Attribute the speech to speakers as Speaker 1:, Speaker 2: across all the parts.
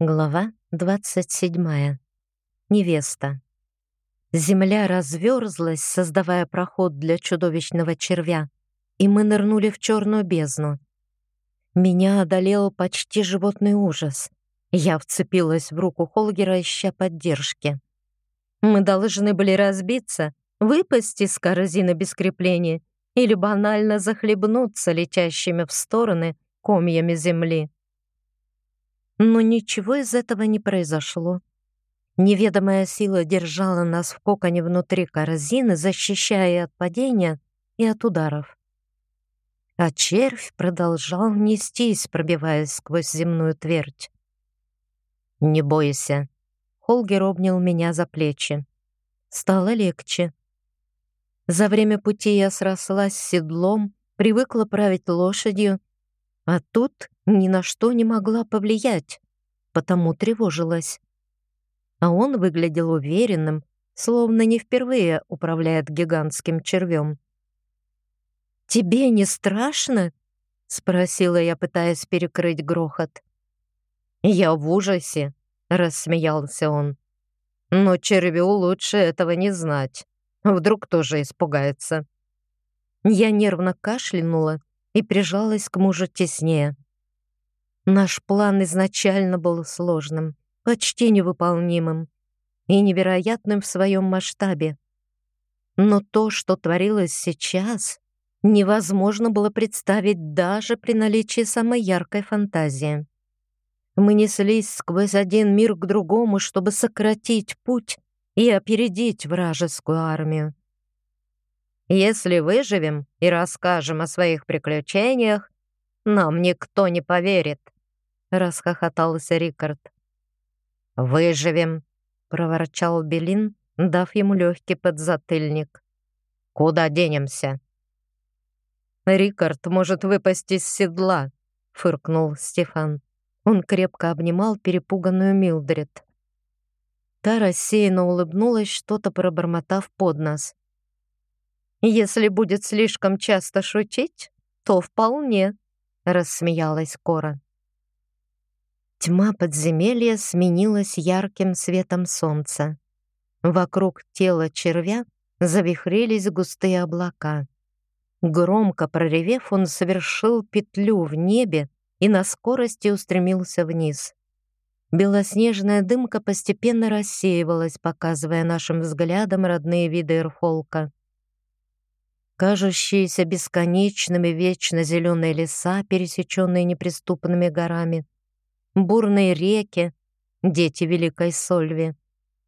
Speaker 1: Глава 27. Невеста. Земля разверзлась, создавая проход для чудовищного червя, и мы нырнули в черную бездну. Меня одолел почти животный ужас. Я вцепилась в руку Холгера, ища поддержки. Мы должны были разбиться, выпасть из корзины без крепления или банально захлебнуться летящими в стороны комьями земли. Но ничего из этого не произошло. Неведомая сила держала нас в коконе внутри корзины, защищая от падения и от ударов. А червь продолжал нестись, пробиваясь сквозь земную твердь. «Не бойся», — Холгер обнял меня за плечи. Стало легче. За время пути я срослась с седлом, привыкла править лошадью, а тут ни на что не могла повлиять, потому тревожилась. А он выглядел уверенным, словно не впервые управляет гигантским червем. «Тебе не страшно?» — спросила я, пытаясь перекрыть грохот. «Я в ужасе», — рассмеялся он. «Но червю лучше этого не знать. Вдруг тоже испугается». Я нервно кашлянула и прижалась к мужу теснее. Наш план изначально был сложным, почти невыполнимым и невероятным в своем масштабе. Но то, что творилось сейчас, невозможно было представить даже при наличии самой яркой фантазии. Мы неслись сквозь один мир к другому, чтобы сократить путь и опередить вражескую армию. Если выживем и расскажем о своих приключениях, нам никто не поверит», — расхохотался Рикард. «Выживем», — проворчал Белин, дав ему легкий подзатыльник. «Куда денемся?» «Рикард может выпасть из седла», — фыркнул Стефан. Он крепко обнимал перепуганную Милдред. Та рассеянно улыбнулась, что-то пробормотав под нос. Если будет слишком часто шутить, то вполне, рассмеялась Кора. Тьма подземелья сменилась ярким светом солнца. Вокруг тела червя завихрились густые облака. Громко проревев, он совершил петлю в небе и на скорости устремился вниз. Белоснежная дымка постепенно рассеивалась, показывая нашим взглядам родные виды Эрфолка кажущиеся бесконечными вечно зеленые леса, пересеченные неприступными горами, бурные реки, дети Великой Сольви,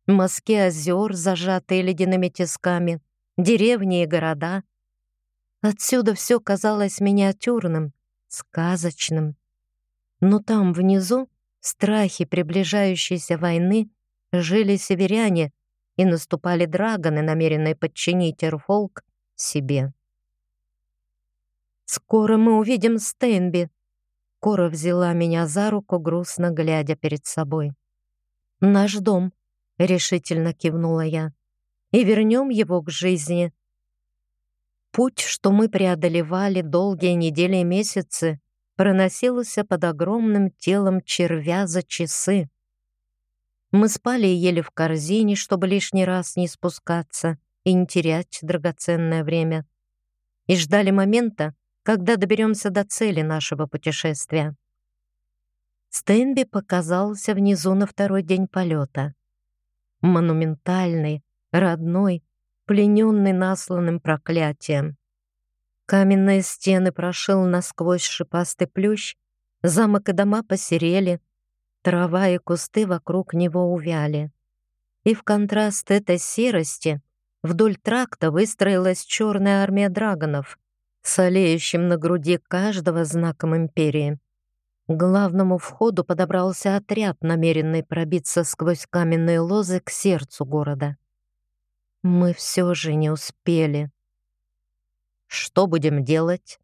Speaker 1: мазки озер, зажатые ледяными тисками, деревни и города. Отсюда все казалось миниатюрным, сказочным. Но там внизу, в страхе приближающейся войны, жили северяне и наступали драгоны, намеренные подчинить Эрфолк себе. «Скоро мы увидим Стейнби», — Кора взяла меня за руку, грустно глядя перед собой. «Наш дом», — решительно кивнула я, — «и вернем его к жизни». Путь, что мы преодолевали долгие недели и месяцы, проносился под огромным телом червя за часы. Мы спали и ели в корзине, чтобы лишний раз не спускаться и не терять драгоценное время. И ждали момента, когда доберемся до цели нашего путешествия. Стэнби показался внизу на второй день полета. Монументальный, родной, плененный насланным проклятием. Каменные стены прошил насквозь шипастый плющ, замок и дома посерели, трава и кусты вокруг него увяли. И в контраст этой серости Вдоль тракта выстроилась черная армия драгонов, с олеющим на груди каждого знаком империи. К главному входу подобрался отряд, намеренный пробиться сквозь каменные лозы к сердцу города. Мы все же не успели. «Что будем делать?»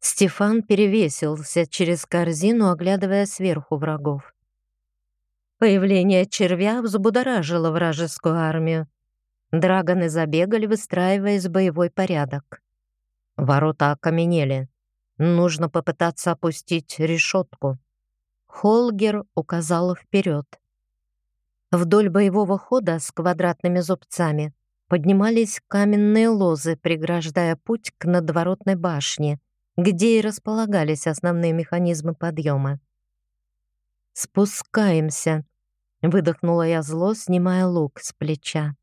Speaker 1: Стефан перевесился через корзину, оглядывая сверху врагов. Появление червя взбудоражило вражескую армию. Драгоны забегали, выстраиваясь в боевой порядок. Ворота окаменели. Нужно попытаться опустить решетку. Холгер указал вперед. Вдоль боевого хода с квадратными зубцами поднимались каменные лозы, преграждая путь к надворотной башне, где и располагались основные механизмы подъема. «Спускаемся», — выдохнула я зло, снимая лук с плеча.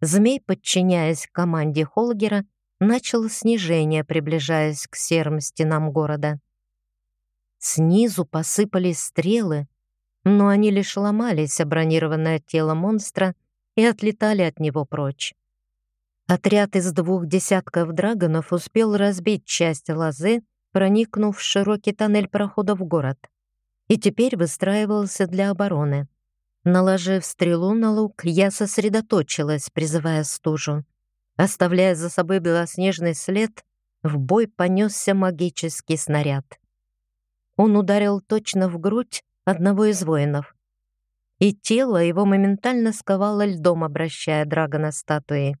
Speaker 1: Змей, подчиняясь команде Холгера, начал снижение, приближаясь к серым стенам города. Снизу посыпались стрелы, но они лишь ломались о бронированное тело монстра и отлетали от него прочь. Отряд из двух десятков драгонов успел разбить часть лозы, проникнув в широкий тоннель прохода в город, и теперь выстраивался для обороны. Наложив стрелу на лук, я сосредоточилась, призывая стужу. Оставляя за собой белоснежный след, в бой понесся магический снаряд. Он ударил точно в грудь одного из воинов, и тело его моментально сковало льдом, обращая драгона статуи.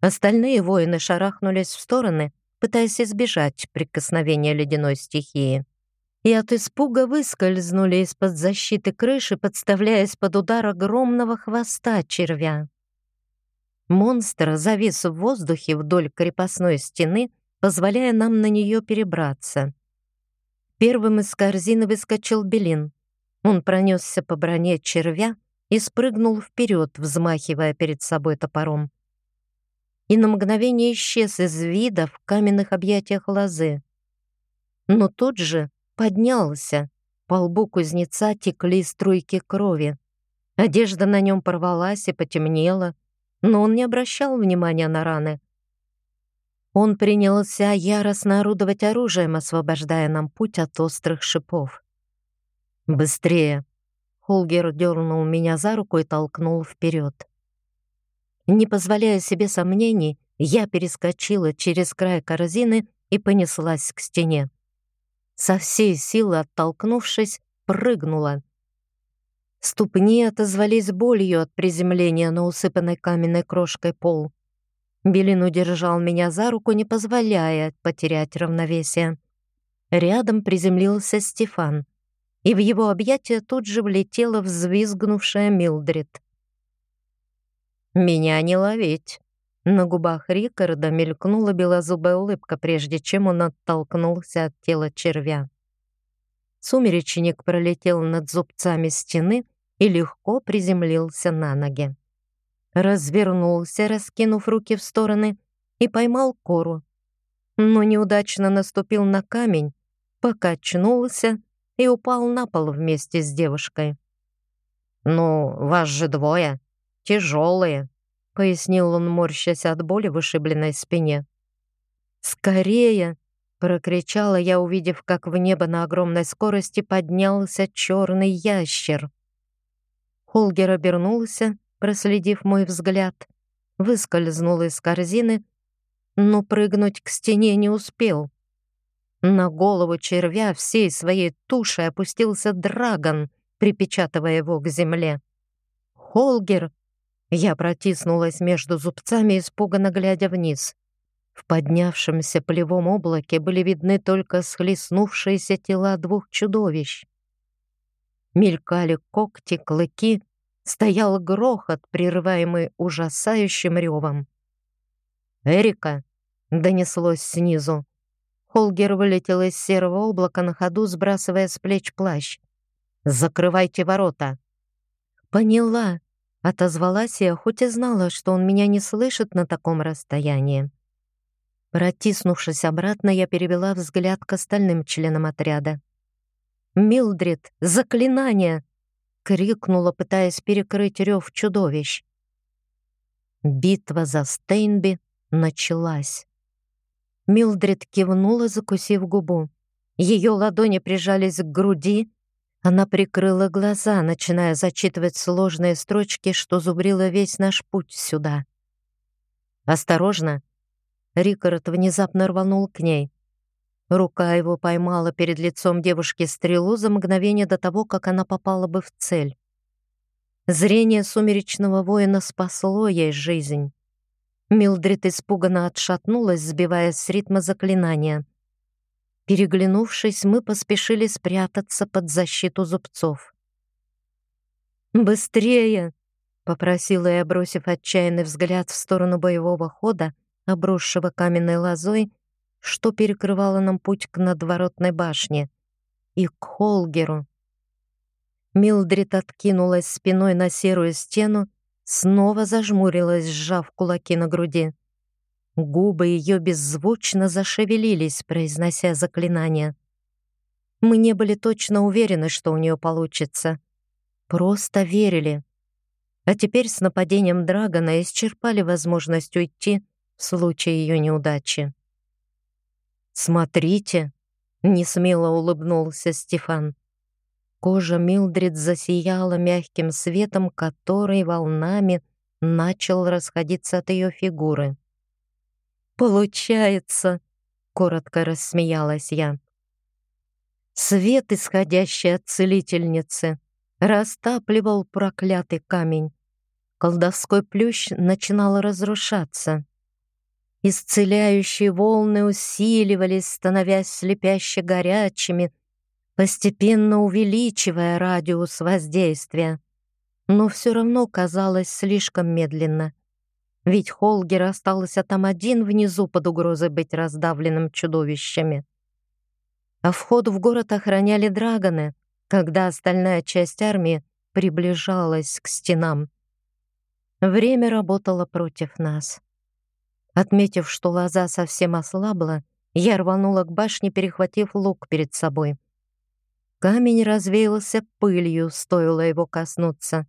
Speaker 1: Остальные воины шарахнулись в стороны, пытаясь избежать прикосновения ледяной стихии. И от испуга выскользнули из-под защиты крыши, подставляясь под удар огромного хвоста червя. Монстр завис в воздухе вдоль крепостной стены, позволяя нам на нее перебраться. Первым из корзины выскочил Белин. Он пронесся по броне червя и спрыгнул вперед, взмахивая перед собой топором и на мгновение исчез из вида в каменных объятиях лозы. Но тот же поднялся. По лбу кузнеца текли струйки крови. Одежда на нем порвалась и потемнела, но он не обращал внимания на раны. Он принялся яростно орудовать оружием, освобождая нам путь от острых шипов. «Быстрее!» Холгер дернул меня за руку и толкнул вперед. Не позволяя себе сомнений, я перескочила через край корзины и понеслась к стене. Со всей силы оттолкнувшись, прыгнула. Ступни отозвались болью от приземления на усыпанной каменной крошкой пол. Белин удержал меня за руку, не позволяя потерять равновесие. Рядом приземлился Стефан, и в его объятия тут же влетела взвизгнувшая Милдрид. «Меня не ловить!» На губах Рикарда мелькнула белозубая улыбка, прежде чем он оттолкнулся от тела червя. Сумеречник пролетел над зубцами стены и легко приземлился на ноги. Развернулся, раскинув руки в стороны, и поймал кору. Но неудачно наступил на камень, покачнулся и упал на пол вместе с девушкой. «Ну, вас же двое», тяжелые», — пояснил он, морщась от боли в ушибленной спине. «Скорее!» — прокричала я, увидев, как в небо на огромной скорости поднялся черный ящер. Холгер обернулся, проследив мой взгляд, выскользнул из корзины, но прыгнуть к стене не успел. На голову червя всей своей тушей опустился драгон, припечатывая его к земле. «Холгер!» Я протиснулась между зубцами, испуганно глядя вниз. В поднявшемся полевом облаке были видны только схлестнувшиеся тела двух чудовищ. Мелькали когти, клыки, стоял грохот, прерываемый ужасающим ревом. «Эрика!» — донеслось снизу. Холгер вылетел из серого облака на ходу, сбрасывая с плеч плащ. «Закрывайте ворота!» «Поняла!» Отозвалась я, хоть и знала, что он меня не слышит на таком расстоянии. Протиснувшись обратно, я перевела взгляд к остальным членам отряда. «Милдрид, заклинание!» — крикнула, пытаясь перекрыть рев чудовищ. Битва за Стейнби началась. Милдрид кивнула, закусив губу. Ее ладони прижались к груди, она прикрыла глаза, начиная зачитывать сложные строчки, что зубрило весь наш путь сюда. «Осторожно!» Рикард внезапно рванул к ней. Рука его поймала перед лицом девушки стрелу за мгновение до того, как она попала бы в цель. Зрение сумеречного воина спасло ей жизнь. Милдрид испуганно отшатнулась, сбиваясь с ритма заклинания. Переглянувшись, мы поспешили спрятаться под защиту зубцов. «Быстрее!» — попросила я, бросив отчаянный взгляд в сторону боевого хода, обросшего каменной лозой, что перекрывало нам путь к надворотной башне и к Холгеру. Милдрид откинулась спиной на серую стену, снова зажмурилась, сжав кулаки на груди. Губы ее беззвучно зашевелились, произнося заклинание. Мы не были точно уверены, что у нее получится. Просто верили. А теперь с нападением Драгона исчерпали возможность уйти в случае ее неудачи. «Смотрите!» — несмело улыбнулся Стефан. Кожа Милдрид засияла мягким светом, который волнами начал расходиться от ее фигуры. «Получается!» — коротко рассмеялась я. Свет, исходящий от целительницы, растапливал проклятый камень. Колдовской плющ начинал разрушаться. Исцеляющие волны усиливались, становясь слепяще горячими, постепенно увеличивая радиус воздействия. Но все равно казалось слишком медленно. Ведь Холгер остался там один внизу под угрозой быть раздавленным чудовищами. А вход в город охраняли драгоны, когда остальная часть армии приближалась к стенам. Время работало против нас. Отметив, что лоза совсем ослабла, я рванула к башне, перехватив лук перед собой. Камень развеялся пылью, стоило его коснуться.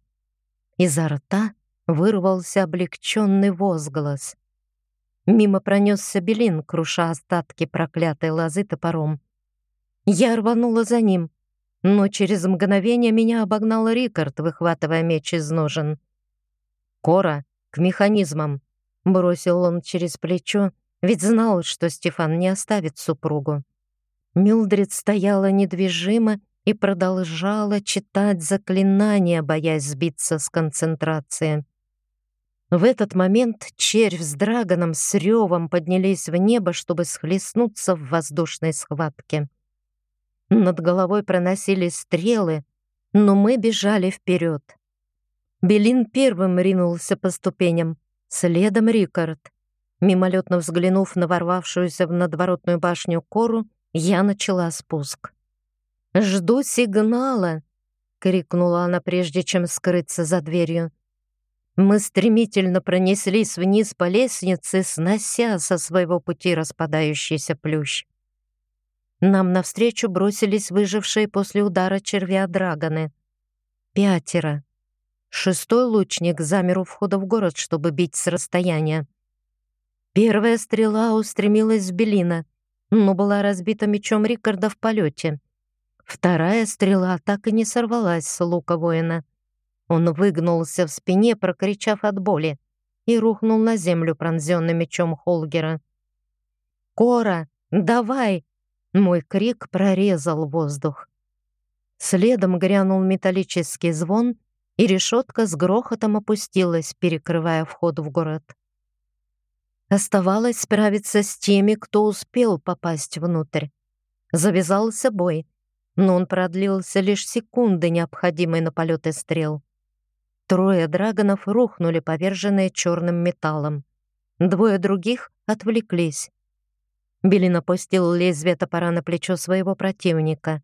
Speaker 1: Изо рта вырвался облегченный возглас. Мимо пронесся Белин, круша остатки проклятой лозы топором. Я рванула за ним, но через мгновение меня обогнал Рикард, выхватывая меч из ножен. «Кора, к механизмам!» — бросил он через плечо, ведь знал, что Стефан не оставит супругу. Милдрид стояла недвижимо и продолжала читать заклинания, боясь сбиться с концентрации. В этот момент червь с драгоном с ревом поднялись в небо, чтобы схлестнуться в воздушной схватке. Над головой проносились стрелы, но мы бежали вперед. Белин первым ринулся по ступеням, следом Рикард. Мимолетно взглянув на ворвавшуюся в надворотную башню кору, я начала спуск. «Жду сигнала!» — крикнула она, прежде чем скрыться за дверью. Мы стремительно пронеслись вниз по лестнице, снося со своего пути распадающийся плющ. Нам навстречу бросились выжившие после удара червя драгоны. Пятеро. Шестой лучник замер у входа в город, чтобы бить с расстояния. Первая стрела устремилась в Белина, но была разбита мечом Рикарда в полете. Вторая стрела так и не сорвалась с лука воина. Он выгнулся в спине, прокричав от боли, и рухнул на землю, пронзенный мечом Холгера. «Кора, давай!» Мой крик прорезал воздух. Следом грянул металлический звон, и решетка с грохотом опустилась, перекрывая вход в город. Оставалось справиться с теми, кто успел попасть внутрь. Завязался бой, но он продлился лишь секунды, необходимые на полеты стрел. Трое драгонов рухнули, поверженные черным металлом. Двое других отвлеклись. Белин опустил лезвие топора на плечо своего противника.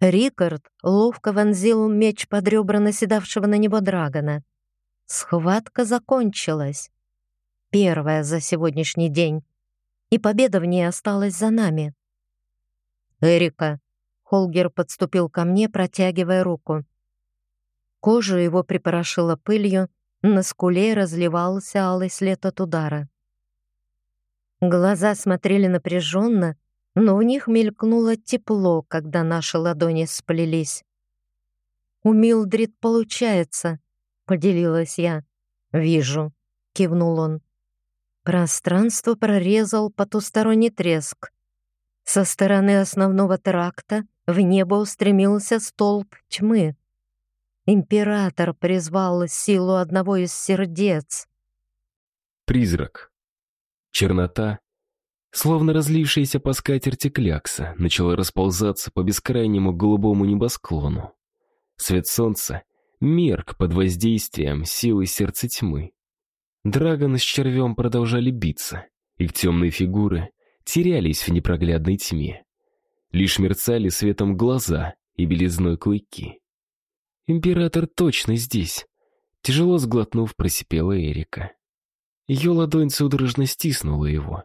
Speaker 1: Рикард ловко вонзил меч под ребра наседавшего на него драгона. Схватка закончилась. Первая за сегодняшний день. И победа в ней осталась за нами. «Эрика!» Холгер подступил ко мне, протягивая руку. Кожу его припорошило пылью, на скуле разливался алый след от удара. Глаза смотрели напряженно, но в них мелькнуло тепло, когда наши ладони сплелись. «У Милдрид получается», — поделилась я. «Вижу», — кивнул он. Пространство прорезал потусторонний треск. Со стороны основного тракта в небо устремился столб тьмы. Император призвал силу одного из сердец.
Speaker 2: Призрак. Чернота Словно разлившаяся по скатерти клякса начала расползаться по бескрайнему голубому небосклону. Свет солнца мерк под воздействием силы сердца тьмы. Драгон с червем продолжали биться, их темные фигуры терялись в непроглядной тьме. Лишь мерцали светом глаза и белизной клыки. «Император точно здесь!» Тяжело сглотнув, просипела Эрика. Ее ладонь судорожно стиснула его.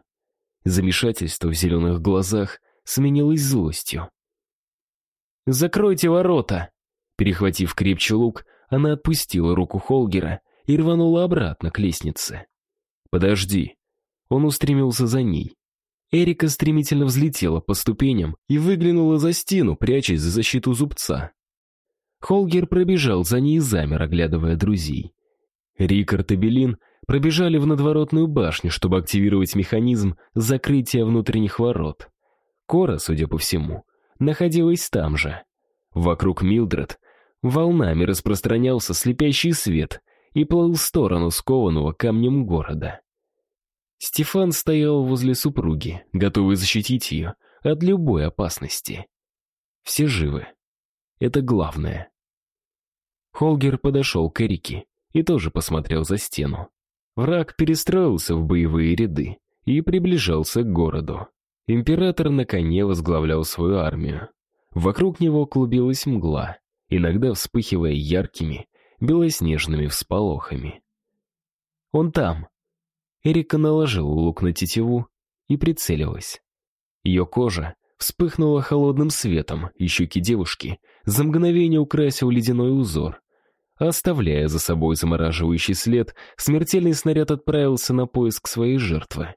Speaker 2: Замешательство в зеленых глазах сменилось злостью. «Закройте ворота!» Перехватив крепче лук, она отпустила руку Холгера и рванула обратно к лестнице. «Подожди». Он устремился за ней. Эрика стремительно взлетела по ступеням и выглянула за стену, прячась за защиту зубца. Холгер пробежал за ней и замер, оглядывая друзей. Рикард и Белин пробежали в надворотную башню, чтобы активировать механизм закрытия внутренних ворот. Кора, судя по всему, находилась там же. Вокруг Милдред волнами распространялся слепящий свет и плыл в сторону скованного камнем города. Стефан стоял возле супруги, готовый защитить ее от любой опасности. Все живы. Это главное. Холгер подошел к Эрике и тоже посмотрел за стену. Враг перестроился в боевые ряды и приближался к городу. Император на коне возглавлял свою армию. Вокруг него клубилась мгла, иногда вспыхивая яркими, белоснежными всполохами. «Он там!» Эрика наложила лук на тетиву и прицелилась. Ее кожа вспыхнула холодным светом, и щеки девушки за мгновение украсил ледяной узор. Оставляя за собой замораживающий след, смертельный снаряд отправился на поиск своей жертвы.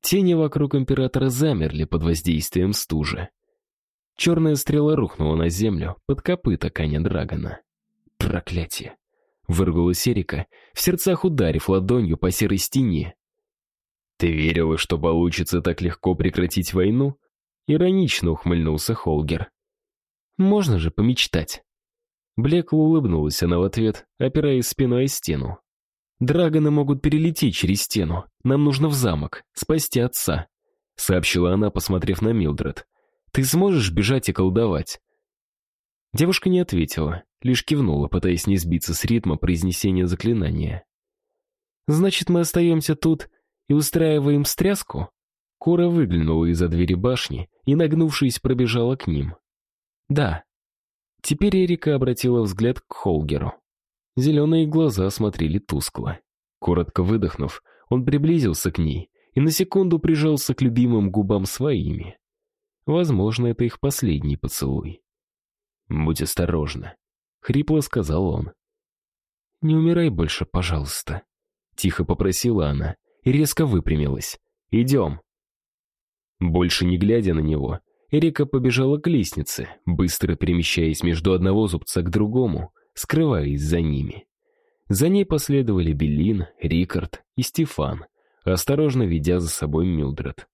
Speaker 2: Тени вокруг императора замерли под воздействием стужи. Черная стрела рухнула на землю под копыта коня Драгона. Проклятие! Вырвалась Эрика, в сердцах ударив ладонью по серой стене. «Ты верила, что получится так легко прекратить войну?» Иронично ухмыльнулся Холгер. «Можно же помечтать». Блекла улыбнулась она в ответ, опираясь спиной о стену. «Драгоны могут перелететь через стену. Нам нужно в замок, спасти отца», — сообщила она, посмотрев на Милдред. «Ты сможешь бежать и колдовать?» Девушка не ответила, лишь кивнула, пытаясь не сбиться с ритма произнесения заклинания. «Значит, мы остаемся тут и устраиваем стряску?» Кора выглянула из-за двери башни и, нагнувшись, пробежала к ним. «Да», Теперь Эрика обратила взгляд к Холгеру. Зеленые глаза смотрели тускло. Коротко выдохнув, он приблизился к ней и на секунду прижался к любимым губам своими. Возможно, это их последний поцелуй. «Будь осторожна», — хрипло сказал он. «Не умирай больше, пожалуйста», — тихо попросила она и резко выпрямилась. «Идем». Больше не глядя на него, Эрика побежала к лестнице, быстро перемещаясь между одного зубца к другому, скрываясь за ними. За ней последовали Беллин, Рикард и Стефан, осторожно ведя за собой Милдред.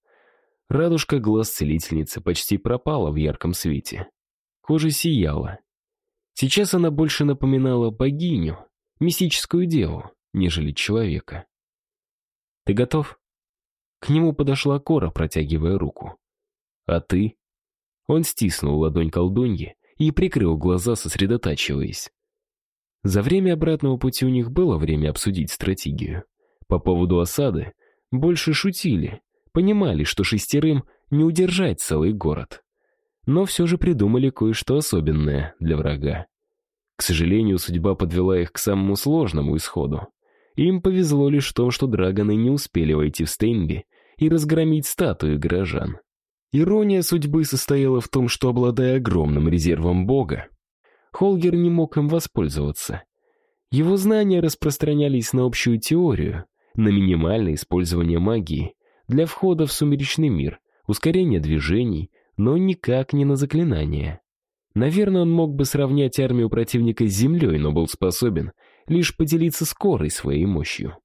Speaker 2: Радужка глаз целительницы почти пропала в ярком свете. Кожа сияла. Сейчас она больше напоминала богиню, мистическую деву, нежели человека. «Ты готов?» К нему подошла Кора, протягивая руку. «А ты?» Он стиснул ладонь колдуньи и прикрыл глаза, сосредотачиваясь. За время обратного пути у них было время обсудить стратегию. По поводу осады больше шутили, понимали, что шестерым не удержать целый город. Но все же придумали кое-что особенное для врага. К сожалению, судьба подвела их к самому сложному исходу. Им повезло лишь в том, что драгоны не успели войти в Стейнби и разгромить статуи горожан. Ирония судьбы состояла в том, что, обладая огромным резервом Бога, Холгер не мог им воспользоваться. Его знания распространялись на общую теорию, на минимальное использование магии для входа в сумеречный мир, ускорение движений, но никак не на заклинания. Наверное, он мог бы сравнять армию противника с землей, но был способен лишь поделиться скорой своей мощью.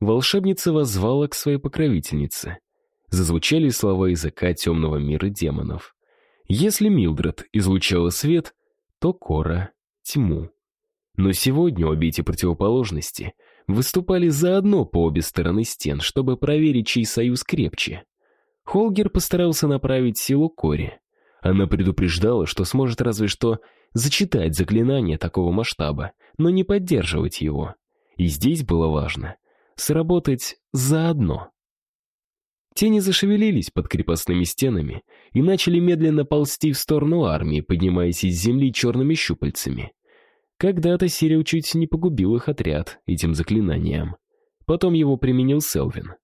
Speaker 2: Волшебница воззвала к своей покровительнице — зазвучали слова языка темного мира демонов. Если Милдред излучала свет, то Кора — тьму. Но сегодня обе эти противоположности выступали заодно по обе стороны стен, чтобы проверить, чей союз крепче. Холгер постарался направить силу Кори. Она предупреждала, что сможет разве что зачитать заклинание такого масштаба, но не поддерживать его. И здесь было важно сработать заодно. Тени зашевелились под крепостными стенами и начали медленно ползти в сторону армии, поднимаясь из земли черными щупальцами. Когда-то Сирио чуть не погубил их отряд этим заклинанием. Потом его применил Селвин.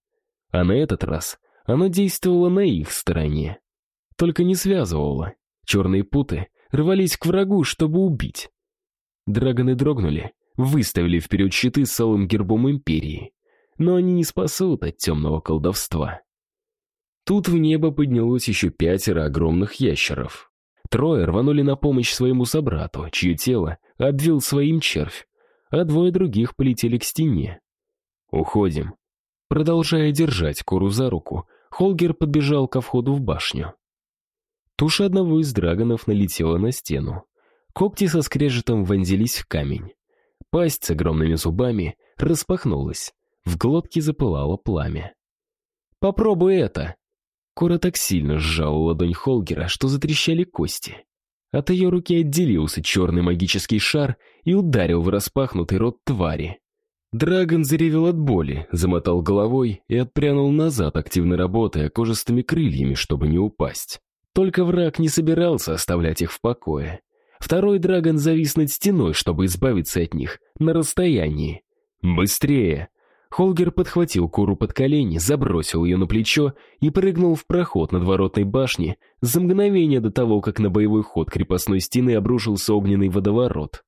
Speaker 2: А на этот раз оно действовало на их стороне. Только не связывало. Черные путы рвались к врагу, чтобы убить. Драгоны дрогнули, выставили вперед щиты с алым гербом Империи. Но они не спасут от темного колдовства. Тут в небо поднялось еще пятеро огромных ящеров. Трое рванули на помощь своему собрату, чье тело обвил своим червь, а двое других полетели к стене. «Уходим». Продолжая держать Кору за руку, Холгер подбежал ко входу в башню. Туша одного из драгонов налетела на стену. Когти со скрежетом вонзились в камень. Пасть с огромными зубами распахнулась. В глотке запылало пламя. «Попробуй это!» Кора так сильно сжала ладонь Холгера, что затрещали кости. От ее руки отделился черный магический шар и ударил в распахнутый рот твари. Драгон заревел от боли, замотал головой и отпрянул назад, активно работая кожистыми крыльями, чтобы не упасть. Только враг не собирался оставлять их в покое. Второй драгон завис над стеной, чтобы избавиться от них, на расстоянии. «Быстрее!» Холгер подхватил Куру под колени, забросил ее на плечо и прыгнул в проход над воротной башни за мгновение до того, как на боевой ход крепостной стены обрушился огненный водоворот.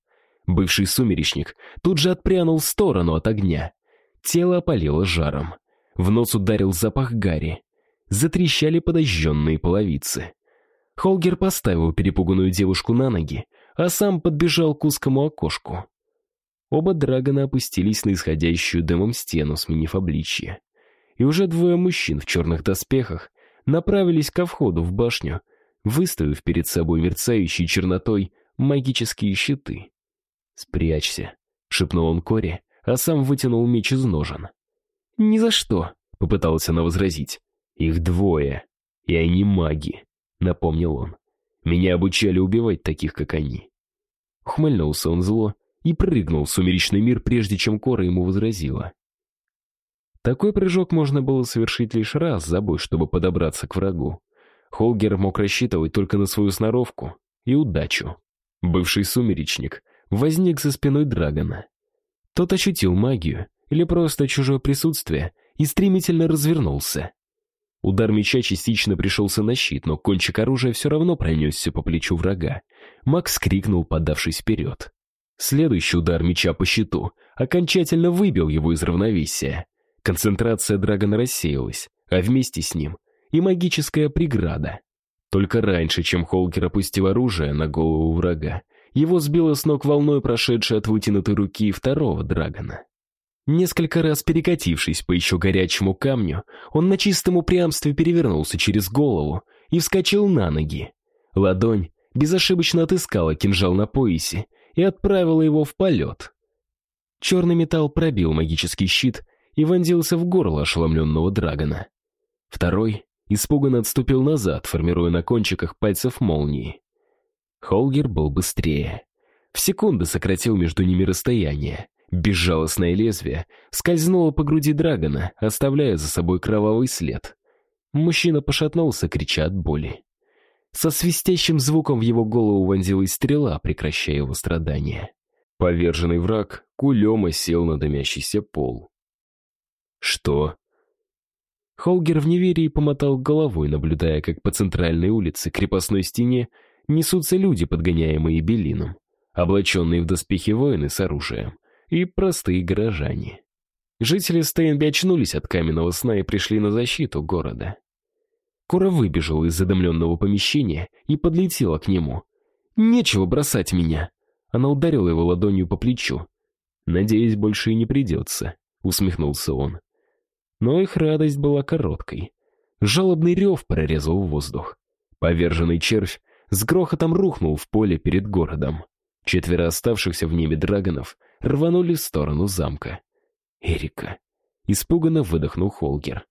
Speaker 2: Бывший сумеречник тут же отпрянул в сторону от огня. Тело опалило жаром. В нос ударил запах гари. Затрещали подожженные половицы. Холгер поставил перепуганную девушку на ноги, а сам подбежал к узкому окошку. Оба драгона опустились на исходящую дымом стену, сменив обличье. И уже двое мужчин в черных доспехах направились ко входу в башню, выставив перед собой мерцающие чернотой магические щиты. «Спрячься», — шепнул он Коре, а сам вытянул меч из ножен. «Ни за что», — попытался она возразить. «Их двое, и они маги», — напомнил он. «Меня обучали убивать таких, как они». Ухмыльнулся он зло и прыгнул в сумеречный мир, прежде чем Кора ему возразила. Такой прыжок можно было совершить лишь раз, забыв, чтобы подобраться к врагу. Холгер мог рассчитывать только на свою сноровку и удачу. Бывший сумеречник возник за спиной Драгона. Тот ощутил магию или просто чужое присутствие и стремительно развернулся. Удар меча частично пришелся на щит, но кончик оружия все равно пронесся по плечу врага. Макс крикнул, подавшись вперед. Следующий удар меча по щиту окончательно выбил его из равновесия. Концентрация Драгона рассеялась, а вместе с ним и магическая преграда. Только раньше, чем Холкер опустил оружие на голову врага, его сбило с ног волной, прошедшей от вытянутой руки второго Драгона. Несколько раз перекатившись по еще горячему камню, он на чистом упрямстве перевернулся через голову и вскочил на ноги. Ладонь безошибочно отыскала кинжал на поясе и отправила его в полет. Черный металл пробил магический щит и вонзился в горло ошеломленного драгона. Второй испуганно отступил назад, формируя на кончиках пальцев молнии. Холгер был быстрее. В секунды сократил между ними расстояние. Безжалостное лезвие скользнуло по груди драгона, оставляя за собой кровавый след. Мужчина пошатнулся, крича от боли. Со свистящим звуком в его голову вонзилась стрела, прекращая его страдания. Поверженный враг кулем осел на дымящийся пол. «Что?» Холгер в неверии помотал головой, наблюдая, как по центральной улице, крепостной стене, несутся люди, подгоняемые Белином, облаченные в доспехи воины с оружием, и простые горожане. Жители Стейнби очнулись от каменного сна и пришли на защиту города. Кора выбежала из задымленного помещения и подлетела к нему. «Нечего бросать меня!» Она ударила его ладонью по плечу. «Надеюсь, больше и не придется», — усмехнулся он. Но их радость была короткой. Жалобный рев прорезал воздух. Поверженный червь с грохотом рухнул в поле перед городом. Четверо оставшихся в небе драгонов рванули в сторону замка. «Эрика!» — испуганно выдохнул Холгер.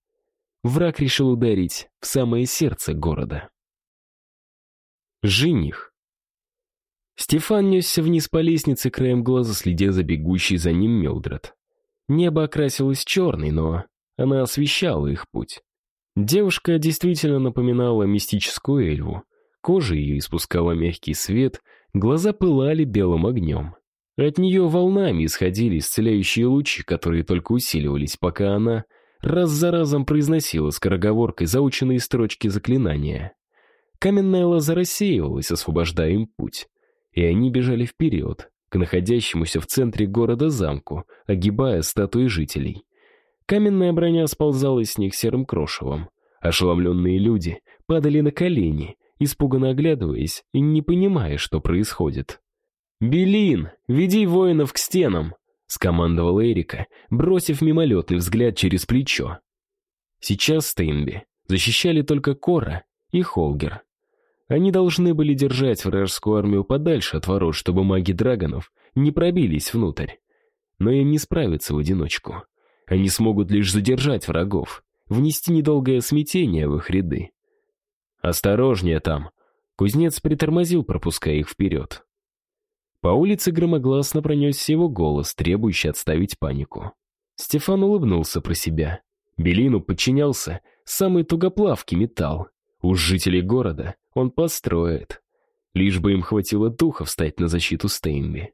Speaker 2: Враг решил ударить в самое сердце города. Жених. Стефан несся вниз по лестнице, краем глаза следя за бегущей за ним Милдред. Небо окрасилось черной, но она освещала их путь. Девушка действительно напоминала мистическую эльву. Кожа ее испускала мягкий свет, глаза пылали белым огнем. От нее волнами исходили исцеляющие лучи, которые только усиливались, пока она раз за разом произносила скороговоркой заученные строчки заклинания. Каменная лоза рассеивалась, освобождая им путь. И они бежали вперед, к находящемуся в центре города замку, огибая статуи жителей. Каменная броня сползала с них серым крошевом. Ошеломленные люди падали на колени, испуганно оглядываясь и не понимая, что происходит. «Белин, веди воинов к стенам!» — скомандовала Эрика, бросив мимолетный взгляд через плечо. Сейчас Стейнби защищали только Кора и Холгер. Они должны были держать вражескую армию подальше от ворот, чтобы маги драгонов не пробились внутрь. Но им не справиться в одиночку. Они смогут лишь задержать врагов, внести недолгое смятение в их ряды. «Осторожнее там!» Кузнец притормозил, пропуская их вперед. По улице громогласно пронесся его голос, требующий отставить панику. Стефан улыбнулся про себя. Белину подчинялся самый тугоплавкий металл. Уж жителей города он построит. Лишь бы им хватило духа встать на защиту Стейнби.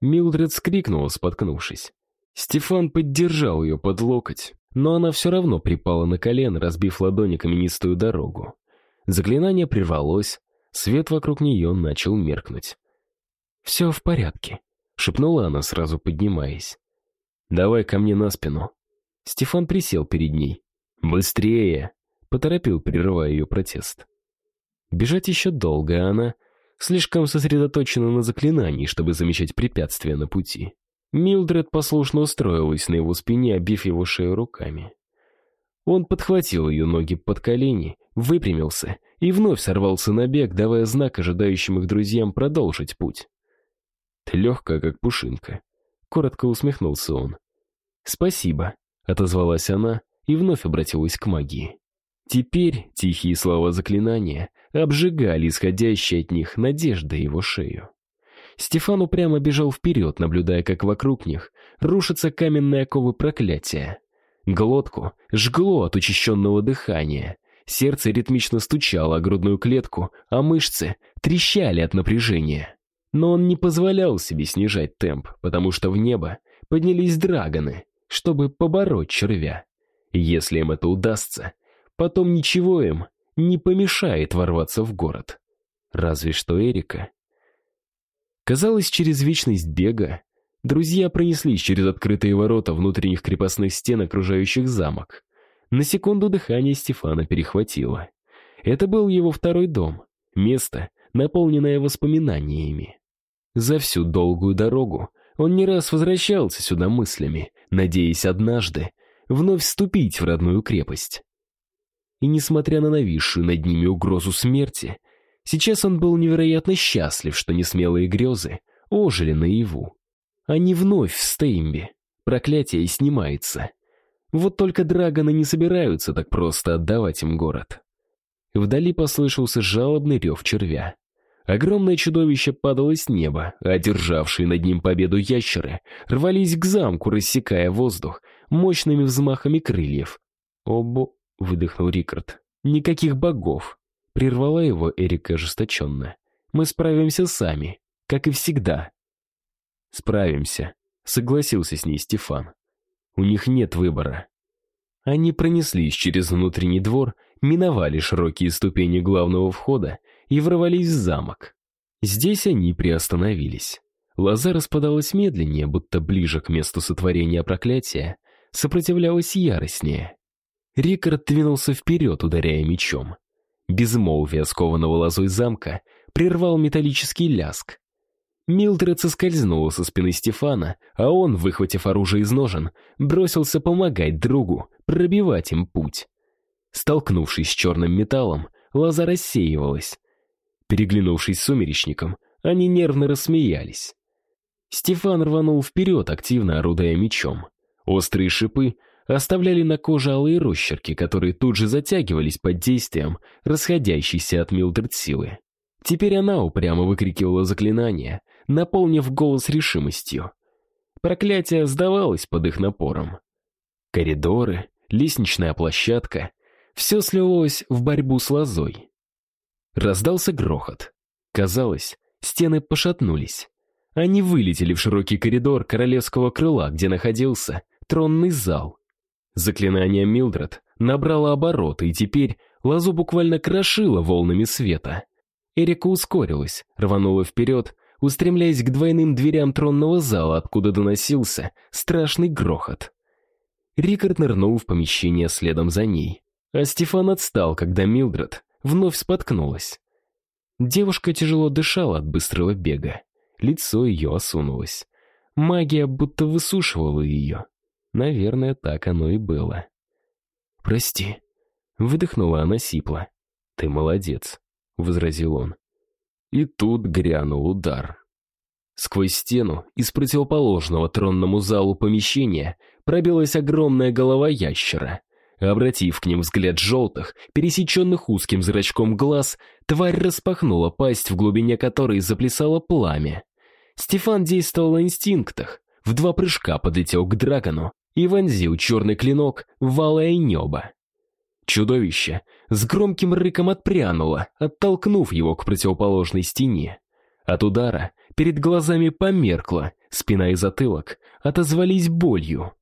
Speaker 2: Милдред скрикнула, споткнувшись. Стефан поддержал ее под локоть, но она все равно припала на колено, разбив ладони каменистую дорогу. Заклинание прервалось, свет вокруг нее начал меркнуть. «Все в порядке», — шепнула она, сразу поднимаясь. «Давай ко мне на спину». Стефан присел перед ней. «Быстрее!» — поторопил, прерывая ее протест. Бежать еще долго, а она слишком сосредоточена на заклинании, чтобы замечать препятствия на пути. Милдред послушно устроилась на его спине, обив его шею руками. Он подхватил ее ноги под колени, выпрямился и вновь сорвался на бег, давая знак ожидающим их друзьям продолжить путь. «Ты легкая, как пушинка», — коротко усмехнулся он. «Спасибо», — отозвалась она и вновь обратилась к магии. Теперь тихие слова заклинания обжигали исходящие от них надежды его шею. Стефан упрямо бежал вперед, наблюдая, как вокруг них рушатся каменные оковы проклятия. Глотку жгло от учащенного дыхания, сердце ритмично стучало о грудную клетку, а мышцы трещали от напряжения. Но он не позволял себе снижать темп, потому что в небо поднялись драгоны, чтобы побороть червя. Если им это удастся, потом ничего им не помешает ворваться в город. Разве что Эрика. Казалось, через вечность бега друзья пронеслись через открытые ворота внутренних крепостных стен, окружающих замок. На секунду дыхание Стефана перехватило. Это был его второй дом, место, наполненное воспоминаниями. За всю долгую дорогу он не раз возвращался сюда мыслями, надеясь однажды вновь вступить в родную крепость. И несмотря на нависшую над ними угрозу смерти, сейчас он был невероятно счастлив, что несмелые грезы ожили наяву. Они вновь в Стеймбе. Проклятие снимается. Вот только драгоны не собираются так просто отдавать им город. Вдали послышался жалобный рев червя. Огромное чудовище падало с неба, а державшие над ним победу ящеры рвались к замку, рассекая воздух мощными взмахами крыльев. «Обо...» — выдохнул Рикард. «Никаких богов!» — прервала его Эрика ожесточенно. «Мы справимся сами, как и всегда». «Справимся», — согласился с ней Стефан. «У них нет выбора». Они пронеслись через внутренний двор, миновали широкие ступени главного входа и ворвались в замок. Здесь они приостановились. Лоза распадалась медленнее, будто ближе к месту сотворения проклятия, сопротивлялась яростнее. Рикард двинулся вперед, ударяя мечом. Безмолвие скованного лозой замка прервал металлический ляск. Милдред соскользнула со спины Стефана, а он, выхватив оружие из ножен, бросился помогать другу, пробивать им путь. Столкнувшись с черным металлом, лоза рассеивалась, Переглянувшись с сумеречником, они нервно рассмеялись. Стефан рванул вперед, активно орудая мечом. Острые шипы оставляли на коже алые росчерки, которые тут же затягивались под действием расходящейся от Милдред силы. Теперь она упрямо выкрикивала заклинание, наполнив голос решимостью. Проклятие сдавалось под их напором. Коридоры, лестничная площадка — все слилось в борьбу с лозой. Раздался грохот. Казалось, стены пошатнулись. Они вылетели в широкий коридор королевского крыла, где находился тронный зал. Заклинание Милдред набрало обороты, и теперь лозу буквально крошило волнами света. Эрика ускорилась, рванула вперед, устремляясь к двойным дверям тронного зала, откуда доносился страшный грохот. Рикард нырнул в помещение следом за ней, а Стефан отстал, когда Милдред вновь споткнулась. Девушка тяжело дышала от быстрого бега. Лицо ее осунулось. Магия будто высушивала ее. Наверное, так оно и было. «Прости», — выдохнула она сипло. «Ты молодец», — возразил он. И тут грянул удар. Сквозь стену из противоположного тронному залу помещения пробилась огромная голова ящера. Обратив к ним взгляд желтых, пересеченных узким зрачком глаз, тварь распахнула пасть, в глубине которой заплясало пламя. Стефан действовал на инстинктах, в два прыжка подлетел к дракону и вонзил черный клинок в алое небо. Чудовище с громким рыком отпрянуло, оттолкнув его к противоположной стене. От удара перед глазами померкло, спина и затылок отозвались болью.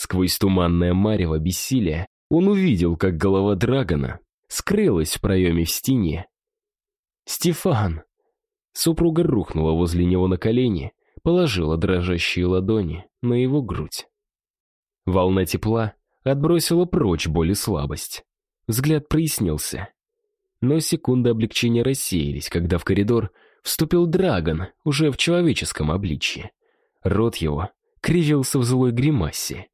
Speaker 2: Сквозь туманное марево бессилия он увидел, как голова драгона скрылась в проеме в стене. «Стефан!» Супруга рухнула возле него на колени, положила дрожащие ладони на его грудь. Волна тепла отбросила прочь боль и слабость. Взгляд прояснился. Но секунды облегчения рассеялись, когда в коридор вступил Драгон, уже в человеческом обличье. Рот его кривился в злой гримасе.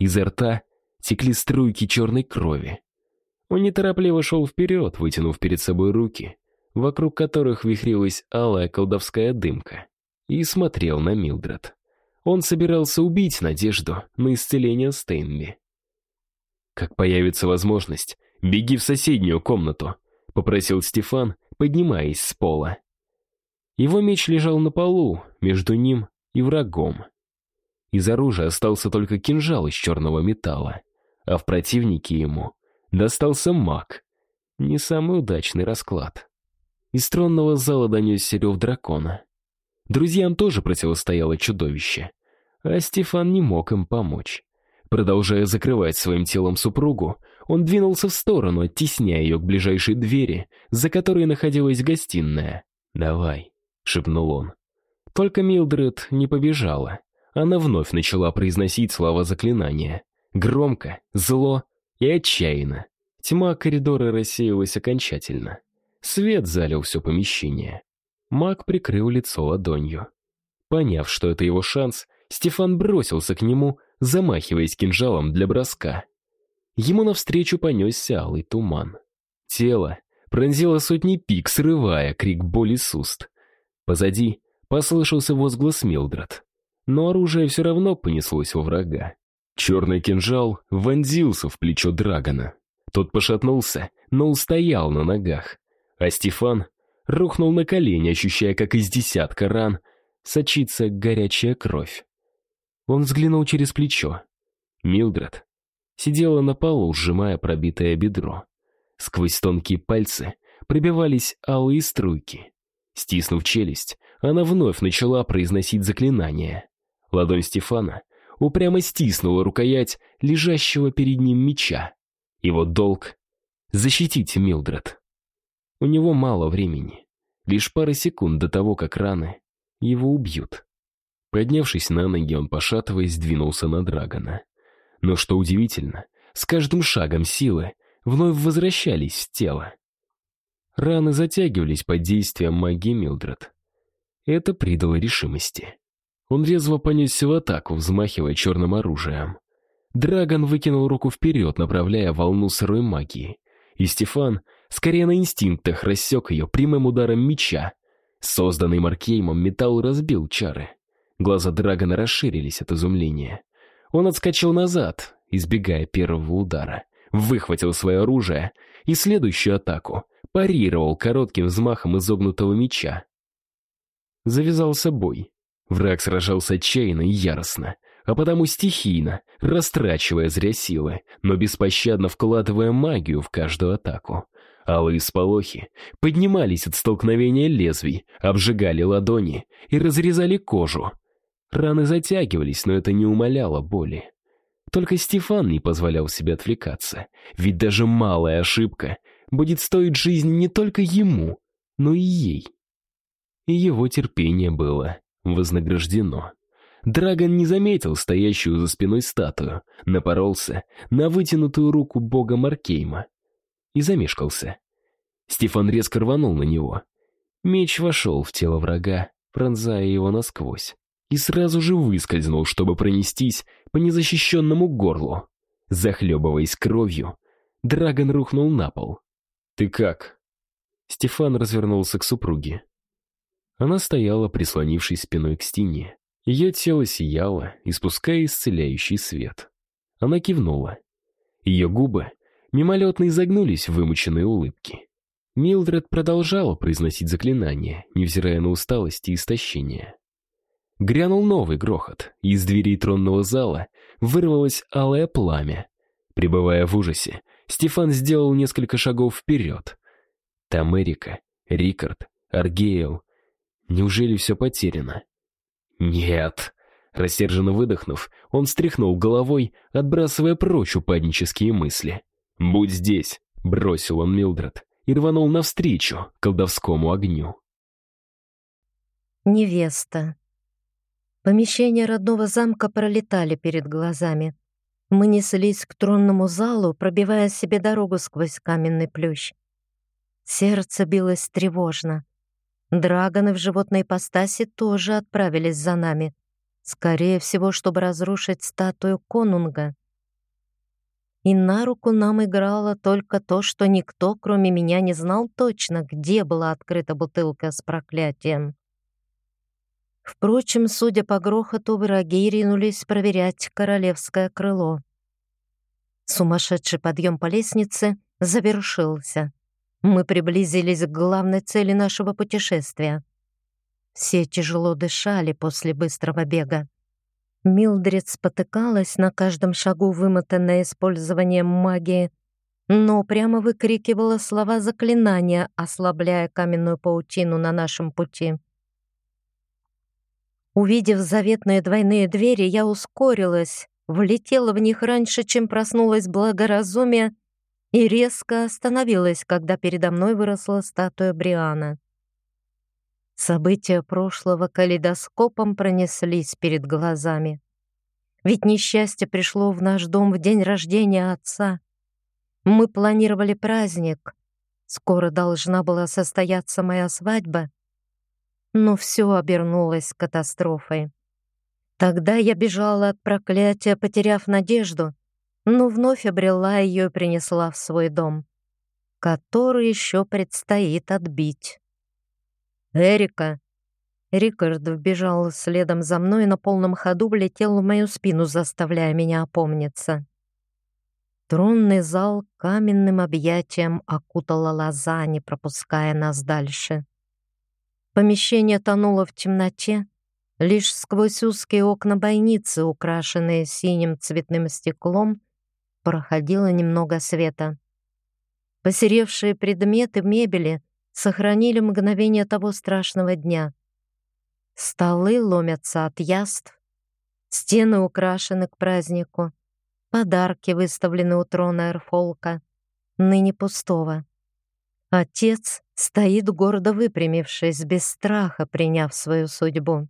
Speaker 2: Изо рта текли струйки черной крови. Он неторопливо шел вперед, вытянув перед собой руки, вокруг которых вихрилась алая колдовская дымка, и смотрел на Милдред. Он собирался убить надежду на исцеление Стейнби. «Как появится возможность, беги в соседнюю комнату», — попросил Стефан, поднимаясь с пола. Его меч лежал на полу, между ним и врагом. Из оружия остался только кинжал из черного металла, а в противнике ему достался маг. Не самый удачный расклад. Из тронного зала донесся рев дракона. Друзьям тоже противостояло чудовище, а Стефан не мог им помочь. Продолжая закрывать своим телом супругу, он двинулся в сторону, оттесняя ее к ближайшей двери, за которой находилась гостиная. «Давай», — шепнул он. Только Милдред не побежала. Она вновь начала произносить слова заклинания. Громко, зло и отчаянно. Тьма коридора рассеялась окончательно. Свет залил все помещение. Маг прикрыл лицо ладонью. Поняв, что это его шанс, Стефан бросился к нему, замахиваясь кинжалом для броска. Ему навстречу понесся алый туман. Тело пронзило сотни пик, срывая крик боли с уст. Позади послышался возглас Милдред. Но оружие все равно понеслось во врага. Черный кинжал вонзился в плечо Драгона. Тот пошатнулся, но устоял на ногах. А Стефан рухнул на колени, ощущая, как из десятка ран сочится горячая кровь. Он взглянул через плечо. Милдред сидела на полу, сжимая пробитое бедро. Сквозь тонкие пальцы пробивались алые струйки. Стиснув челюсть, она вновь начала произносить заклинание. Ладонь Стефана упрямо стиснула рукоять лежащего перед ним меча. Его долг — защитить Милдред. У него мало времени. Лишь пара секунд до того, как раны его убьют. Поднявшись на ноги, он, пошатываясь, двинулся на Драгона. Но что удивительно, с каждым шагом силы вновь возвращались в тело. Раны затягивались под действием магии Милдред. Это придало решимости. Он резво понесся в атаку, взмахивая черным оружием. Драгон выкинул руку вперед, направляя волну сырой магии. И Стефан, скорее на инстинктах, рассек ее прямым ударом меча. Созданный Маркеймом металл разбил чары. Глаза Драгона расширились от изумления. Он отскочил назад, избегая первого удара, выхватил свое оружие и следующую атаку парировал коротким взмахом изогнутого меча. Завязался бой. Враг сражался отчаянно и яростно, а потому стихийно, растрачивая зря силы, но беспощадно вкладывая магию в каждую атаку. Алые сполохи поднимались от столкновения лезвий, обжигали ладони и разрезали кожу. Раны затягивались, но это не умаляло боли. Только Стефан не позволял себе отвлекаться, ведь даже малая ошибка будет стоить жизни не только ему, но и ей. И его терпение было вознаграждено. Драгон не заметил стоящую за спиной статую, напоролся на вытянутую руку бога Маркейма и замешкался. Стефан резко рванул на него. Меч вошел в тело врага, пронзая его насквозь, и сразу же выскользнул, чтобы пронестись по незащищенному горлу. Захлебываясь кровью, Драгон рухнул на пол. «Ты как?» Стефан развернулся к супруге. Она стояла, прислонившись спиной к стене. Ее тело сияло, испуская исцеляющий свет. Она кивнула. Ее губы мимолетно изогнулись в вымученной улыбке. Милдред продолжала произносить заклинания, невзирая на усталость и истощение. Грянул новый грохот, и из дверей тронного зала вырвалось алое пламя. Пребывая в ужасе, Стефан сделал несколько шагов вперед. Там Эрика, Рикард, Аргейл. Неужели все потеряно? Нет. Рассерженно выдохнув, он встряхнул головой, отбрасывая прочь упаднические мысли. «Будь здесь!» — бросил он Милдред и рванул навстречу колдовскому огню.
Speaker 1: Невеста. Помещения родного замка пролетали перед глазами. Мы неслись к тронному залу, пробивая себе дорогу сквозь каменный плющ. Сердце билось тревожно. Драгоны в животной ипостаси тоже отправились за нами, скорее всего, чтобы разрушить статую конунга. И на руку нам играло только то, что никто, кроме меня, не знал точно, где была открыта бутылка с проклятием. Впрочем, судя по грохоту, враги ринулись проверять королевское крыло. Сумасшедший подъем по лестнице завершился. Мы приблизились к главной цели нашего путешествия. Все тяжело дышали после быстрого бега. Милдред спотыкалась на каждом шагу, вымотанная использованием магии, но прямо выкрикивала слова заклинания, ослабляя каменную паутину на нашем пути. Увидев заветные двойные двери, я ускорилась, влетела в них раньше, чем проснулась благоразумие, и резко остановилась, когда передо мной выросла статуя Бриана. События прошлого калейдоскопом пронеслись перед глазами. Ведь несчастье пришло в наш дом в день рождения отца. Мы планировали праздник. Скоро должна была состояться моя свадьба, но все обернулось катастрофой. Тогда я бежала от проклятия, потеряв надежду, но вновь обрела ее и принесла в свой дом, который еще предстоит отбить. «Эрика!» Рикард вбежал следом за мной и на полном ходу влетел в мою спину, заставляя меня опомниться. Тронный зал каменным объятием окутала лоза, не пропуская нас дальше. Помещение тонуло в темноте, лишь сквозь узкие окна бойницы, украшенные синим цветным стеклом, проходило немного света. Посеревшие предметы мебели сохранили мгновение того страшного дня. Столы ломятся от яств, стены украшены к празднику, подарки выставлены у трона Эрфолка, ныне пустого. Отец стоит гордо выпрямившись, без страха приняв свою судьбу.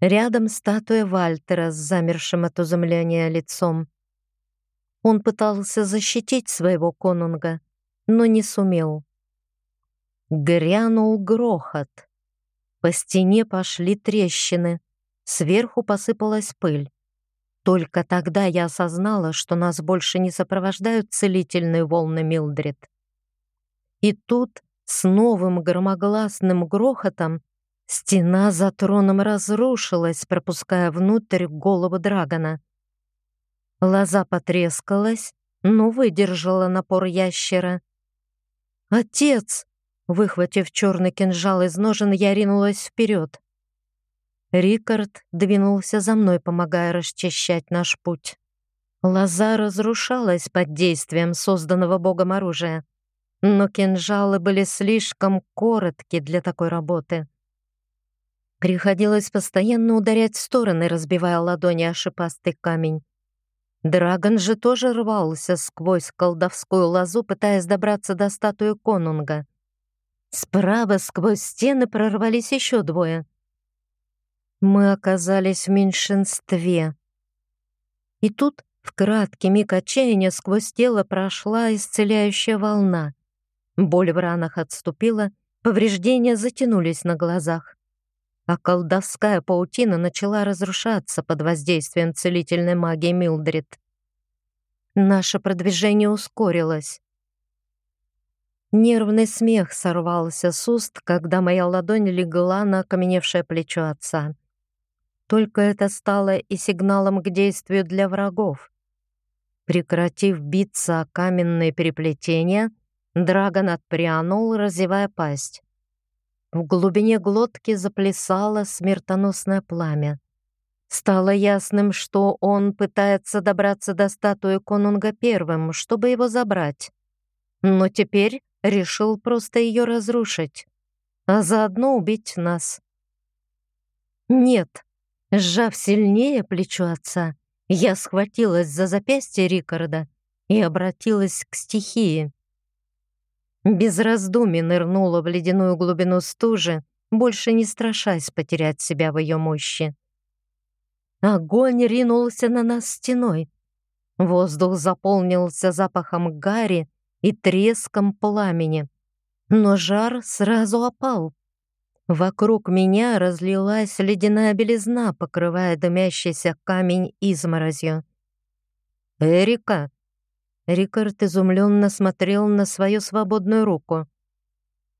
Speaker 1: Рядом статуя Вальтера с замершим от изумления лицом. Он пытался защитить своего конунга, но не сумел. Грянул грохот. По стене пошли трещины, сверху посыпалась пыль. Только тогда я осознала, что нас больше не сопровождают целительные волны Милдред. И тут с новым громогласным грохотом стена за троном разрушилась, пропуская внутрь голову Драгона. Лоза потрескалась, но выдержала напор ящера. «Отец!» Выхватив черный кинжал из ножен, я ринулась вперед. Рикард двинулся за мной, помогая расчищать наш путь. Лоза разрушалась под действием созданного богом оружия, но кинжалы были слишком коротки для такой работы. Приходилось постоянно ударять в стороны, разбивая ладони о шипастый камень. Драгон же тоже рвался сквозь колдовскую лозу, пытаясь добраться до статуи конунга. Справа сквозь стены прорвались еще двое. Мы оказались в меньшинстве. И тут, в краткий миг отчаяния, сквозь тело прошла исцеляющая волна. Боль в ранах отступила, повреждения затянулись на глазах. А колдовская паутина начала разрушаться под воздействием целительной магии Милдрид. Наше продвижение ускорилось. Нервный смех сорвался с уст, когда моя ладонь легла на окаменевшее плечо отца. Только это стало и сигналом к действию для врагов. Прекратив биться о каменные переплетения, Драгон отпрянул, разевая пасть. В глубине глотки заплясало смертоносное пламя. Стало ясным, что он пытается добраться до статуи Конунга первым, чтобы его забрать. Но теперь решил просто ее разрушить, а заодно убить нас. Нет, сжав сильнее плечо отца, я схватилась за запястье Рикарда и обратилась к стихии. Без раздумий нырнула в ледяную глубину стужи, больше не страшась потерять себя в ее мощи. Огонь ринулся на нас стеной. Воздух заполнился запахом гари и треском пламени. Но жар сразу опал. Вокруг меня разлилась ледяная белизна, покрывая дымящийся камень изморозью. «Эрика!» Рикард изумленно смотрел на свою свободную руку.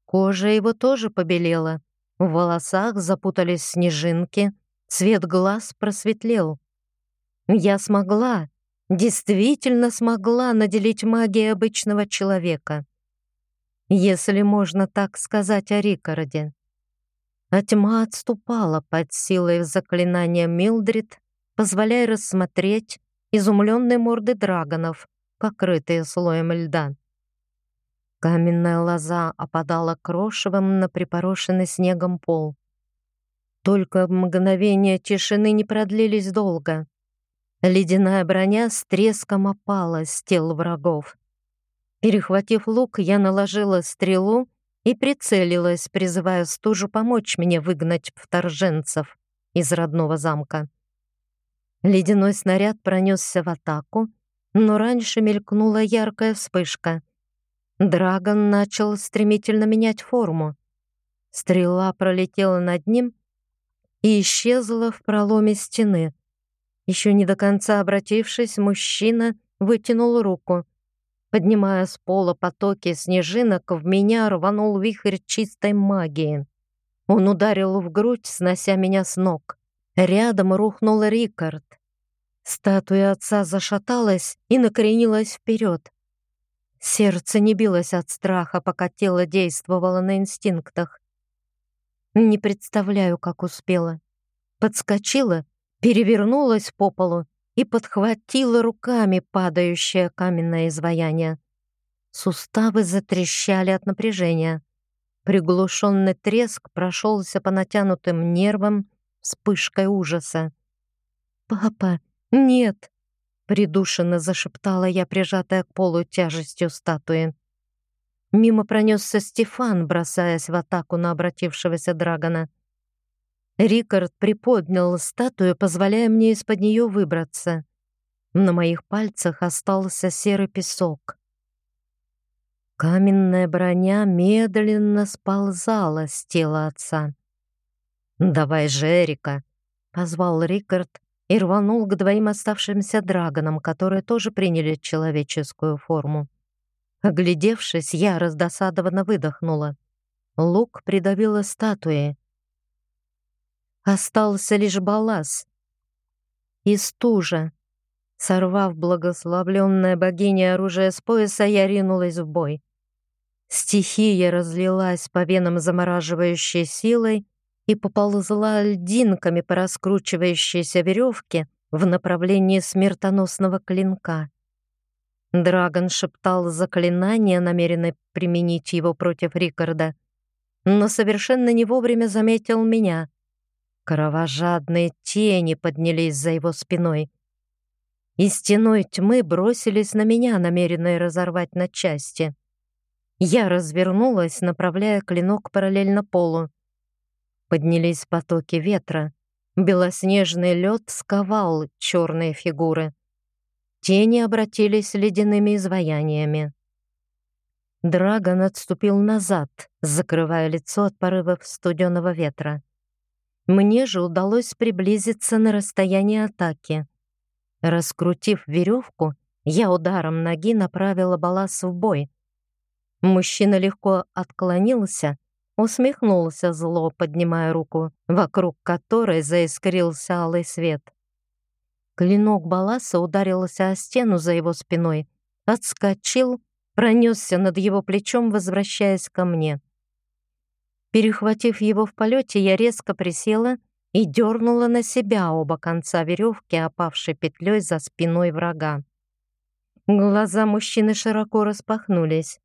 Speaker 1: Кожа его тоже побелела. В волосах запутались снежинки, цвет глаз просветлел. Я смогла, действительно смогла наделить магией обычного человека. Если можно так сказать о Рикарде. А тьма отступала под силой заклинания Милдрид, позволяя рассмотреть изумленные морды драгонов, покрытые слоем льда. Каменная лоза опадала крошевом на припорошенный снегом пол. Только мгновения тишины не продлились долго. Ледяная броня с треском опала с тел врагов. Перехватив лук, я наложила стрелу и прицелилась, призывая стужу помочь мне выгнать вторженцев из родного замка. Ледяной снаряд пронесся в атаку, но раньше мелькнула яркая вспышка. Драгон начал стремительно менять форму. Стрела пролетела над ним и исчезла в проломе стены. Еще не до конца обратившись, мужчина вытянул руку. Поднимая с пола потоки снежинок, в меня рванул вихрь чистой магии. Он ударил в грудь, снося меня с ног. Рядом рухнул Рикард. Статуя отца зашаталась и накренилась вперед. Сердце не билось от страха, пока тело действовало на инстинктах. Не представляю, как успела. Подскочила перевернулась по полу и подхватила руками падающее каменное изваяние. Суставы затрещали от напряжения. Приглушенный треск прошелся по натянутым нервам вспышкой ужаса. «Папа, нет!» — придушенно зашептала я, прижатая к полу тяжестью статуи. Мимо пронесся Стефан, бросаясь в атаку на обратившегося Драгона. Рикард приподнял статую, позволяя мне из-под нее выбраться. На моих пальцах остался серый песок. Каменная броня медленно сползала с тела отца. «Давай же, Эрика!» — позвал Рикард и рванул к двоим оставшимся драгонам, которые тоже приняли человеческую форму. Оглядевшись, я раздосадованно выдохнула. Лук придавила статуи, Остался лишь баллас и стужа. Сорвав благословленное богиней оружие с пояса, я ринулась в бой. Стихия разлилась по венам замораживающей силой и поползла льдинками по раскручивающейся веревке в направлении смертоносного клинка. Драгон шептал заклинание, намеренное применить его против Рикарда, но совершенно не вовремя заметил меня. Кровожадные тени поднялись за его спиной. И стеной тьмы бросились на меня, намеренные разорвать на части. Я развернулась, направляя клинок параллельно полу. Поднялись потоки ветра. Белоснежный лед сковал черные фигуры. Тени обратились ледяными изваяниями. Драгон отступил назад, закрывая лицо от порывов студеного ветра. Мне же удалось приблизиться на расстояние атаки. Раскрутив веревку, я ударом ноги направила балас в бой. Мужчина легко отклонился, усмехнулся зло, поднимая руку, вокруг которой заискрился алый свет. Клинок Баласа ударился о стену за его спиной, отскочил, пронесся над его плечом, возвращаясь ко мне. Перехватив его в полете, я резко присела и дернула на себя оба конца веревки, опавшей петлей за спиной врага. Глаза мужчины широко распахнулись.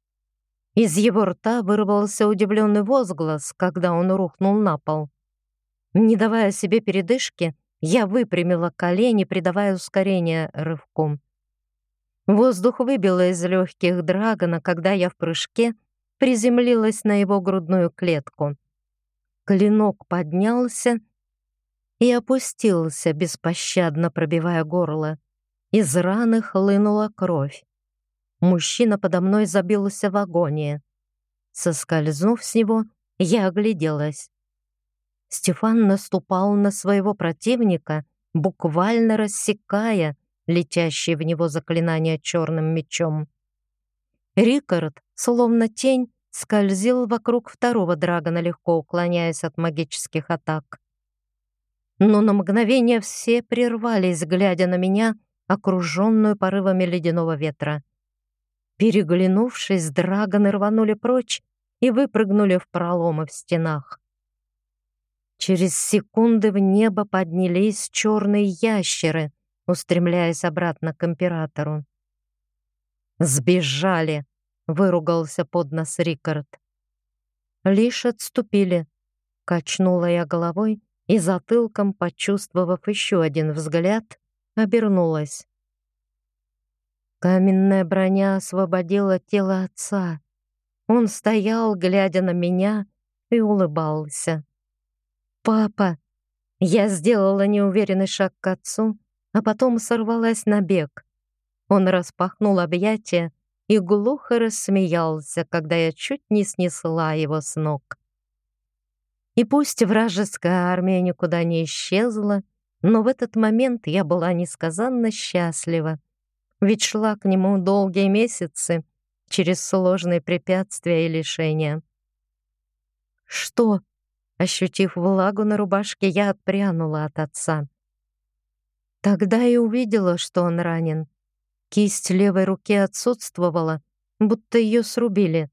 Speaker 1: Из его рта вырвался удивленный возглас, когда он рухнул на пол. Не давая себе передышки, я выпрямила колени, придавая ускорение рывку. Воздух выбило из легких драгона, когда я в прыжке приземлилась на его грудную клетку. Клинок поднялся и опустился, беспощадно пробивая горло. Из раны хлынула кровь. Мужчина подо мной забился в агонии. Соскользнув с него, я огляделась. Стефан наступал на своего противника, буквально рассекая летящее в него заклинание черным мечом. Рикард, словно тень, скользил вокруг второго драгона, легко уклоняясь от магических атак. Но на мгновение все прервались, глядя на меня, окруженную порывами ледяного ветра. Переглянувшись, драгоны рванули прочь и выпрыгнули в проломы в стенах. Через секунды в небо поднялись черные ящеры, устремляясь обратно к императору. «Сбежали!» — выругался под нос Рикард. «Лишь отступили», — качнула я головой и затылком, почувствовав еще один взгляд, обернулась. Каменная броня освободила тело отца. Он стоял, глядя на меня, и улыбался. «Папа!» Я сделала неуверенный шаг к отцу, а потом сорвалась на бег. Он распахнул объятия и глухо рассмеялся, когда я чуть не снесла его с ног. И пусть вражеская армия никуда не исчезла, но в этот момент я была несказанно счастлива, ведь шла к нему долгие месяцы через сложные препятствия и лишения. «Что?» Ощутив влагу на рубашке, я отпрянула от отца. Тогда и увидела, что он ранен. Кисть левой руки отсутствовала, будто ее срубили.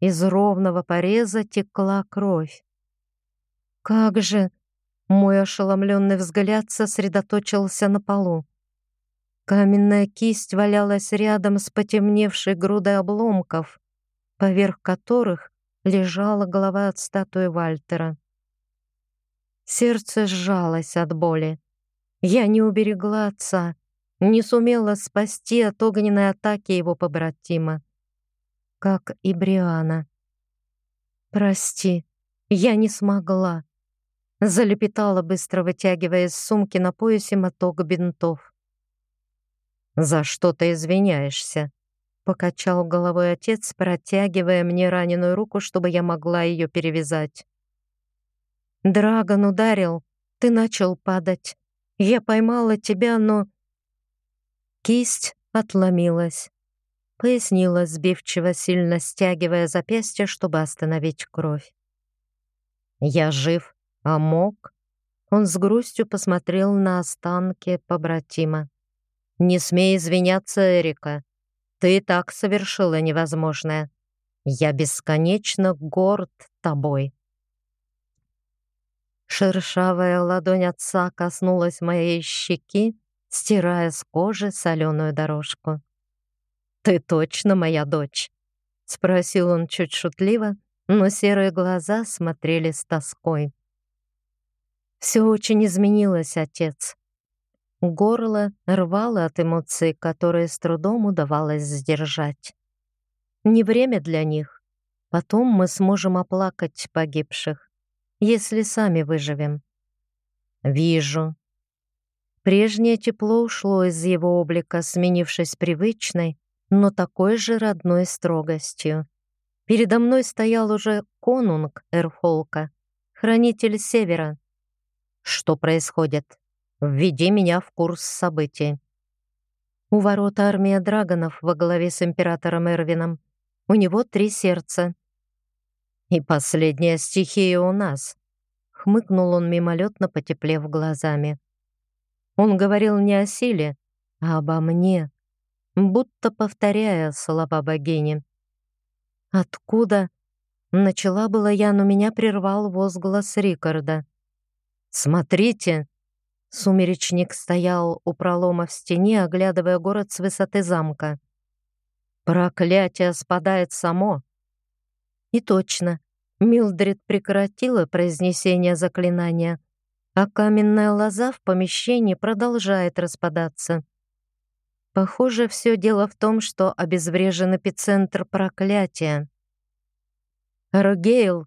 Speaker 1: Из ровного пореза текла кровь. Как же мой ошеломленный взгляд сосредоточился на полу. Каменная кисть валялась рядом с потемневшей грудой обломков, поверх которых лежала голова от статуи Вальтера. Сердце сжалось от боли. Я не уберегла отца, не сумела спасти от огненной атаки его побратима, как и Бриана. «Прости, я не смогла», — залепетала, быстро вытягивая из сумки на поясе моток бинтов. «За что ты извиняешься?» Покачал головой отец, протягивая мне раненую руку, чтобы я могла ее перевязать. Драгон ударил, ты начал падать. Я поймала тебя, но... Кисть отломилась. Пояснила сбивчиво, сильно стягивая запястье, чтобы остановить кровь. «Я жив, а мог?» Он с грустью посмотрел на останки побратима. «Не смей извиняться, Эрика. Ты так совершила невозможное. Я бесконечно горд тобой». Шершавая ладонь отца коснулась моей щеки, стирая с кожи соленую дорожку. «Ты точно моя дочь?» — спросил он чуть шутливо, но серые глаза смотрели с тоской. «Все очень изменилось, отец». Горло рвало от эмоций, которые с трудом удавалось сдержать. Не время для них. Потом мы сможем оплакать погибших, если сами выживем. Вижу. Прежнее тепло ушло из его облика, сменившись привычной, но такой же родной строгостью. Передо мной стоял уже конунг Эрхолка, хранитель Севера. Что происходит? Введи меня в курс событий. У ворот армия драгонов во главе с императором Эрвином. У него три сердца. И последняя стихия у нас. Хмыкнул он мимолетно, потеплев глазами. Он говорил не о силе, а обо мне, будто повторяя слова богини. «Откуда?» Начала была я, но меня прервал возглас Рикарда. «Смотрите!» Сумеречник стоял у пролома в стене, оглядывая город с высоты замка. «Проклятие спадает само!» И точно, Милдрид прекратила произнесение заклинания, а каменная лоза в помещении продолжает распадаться. Похоже, все дело в том, что обезврежен эпицентр проклятия. Рогейл.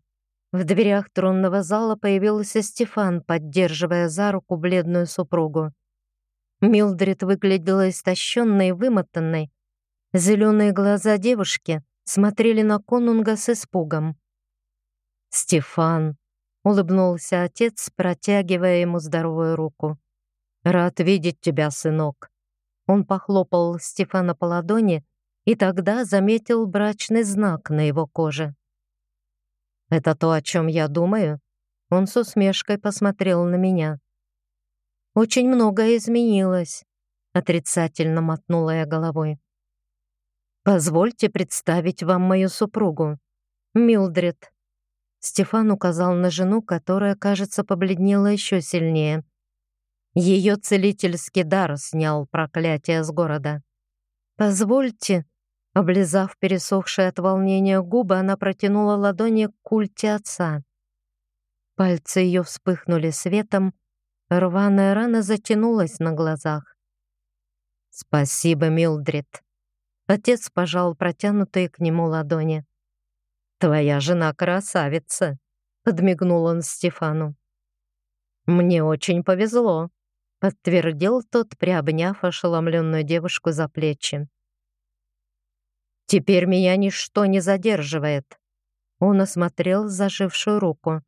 Speaker 1: В дверях тронного зала появился Стефан, поддерживая за руку бледную супругу. Милдрид выглядела истощенной и вымотанной. Зеленые глаза девушки смотрели на конунга с испугом. «Стефан», — улыбнулся отец, протягивая ему здоровую руку. «Рад видеть тебя, сынок». Он похлопал Стефана по ладони и тогда заметил брачный знак на его коже. «Это то, о чем я думаю?» Он с усмешкой посмотрел на меня. «Очень многое изменилось», — отрицательно мотнула я головой. «Позвольте представить вам мою супругу, Милдред». Стефан указал на жену, которая, кажется, побледнела еще сильнее. Ее целительский дар снял проклятие с города. «Позвольте», — облизав пересохшие от волнения губы, она протянула ладони к культе отца. Пальцы ее вспыхнули светом, рваная рана затянулась на глазах. «Спасибо, Милдрид». Отец пожал протянутые к нему ладони. «Твоя жена красавица», — подмигнул он Стефану. «Мне очень повезло», подтвердил тот, приобняв ошеломленную девушку за плечи. «Теперь меня ничто не задерживает». Он осмотрел зажившую руку.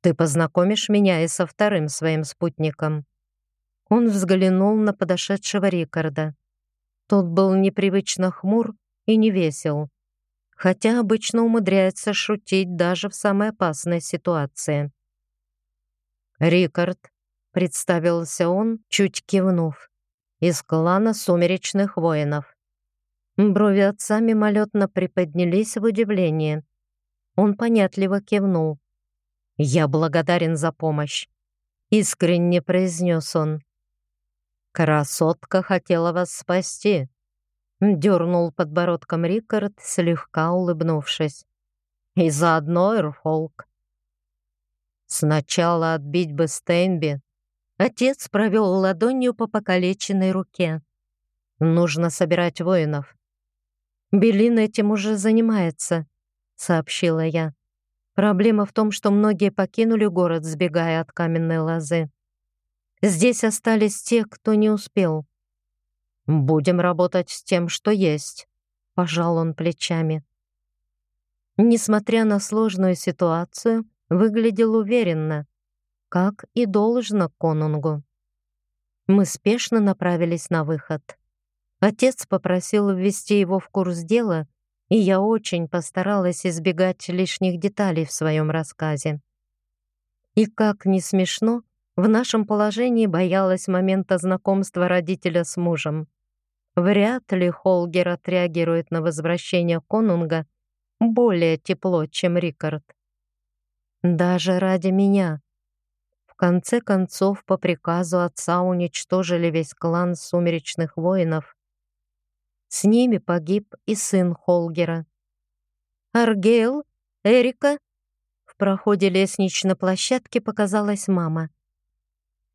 Speaker 1: «Ты познакомишь меня и со вторым своим спутником». Он взглянул на подошедшего Рикарда. Тот был непривычно хмур и не весел, хотя обычно умудряется шутить даже в самой опасной ситуации. Рикард представился он, чуть кивнув, из клана сумеречных воинов. Брови отца мимолетно приподнялись в удивлении. Он понятливо кивнул. «Я благодарен за помощь», — искренне произнес он. «Красотка хотела вас спасти», — дернул подбородком Рикард, слегка улыбнувшись. «И заодно Эрфолк. Сначала отбить бы Стейнби, Отец провел ладонью по покалеченной руке. «Нужно собирать воинов». «Белин этим уже занимается», — сообщила я. «Проблема в том, что многие покинули город, сбегая от каменной лозы. Здесь остались те, кто не успел». «Будем работать с тем, что есть», — пожал он плечами. Несмотря на сложную ситуацию, выглядел уверенно как и должно конунгу. Мы спешно направились на выход. Отец попросил ввести его в курс дела, и я очень постаралась избегать лишних деталей в своем рассказе. И как не смешно, в нашем положении боялась момента знакомства родителя с мужем. Вряд ли Холгер отреагирует на возвращение конунга более тепло, чем Рикард. Даже ради меня. В конце концов, по приказу отца уничтожили весь клан сумеречных воинов. С ними погиб и сын Холгера. «Аргейл? Эрика?» В проходе лестничной площадки показалась мама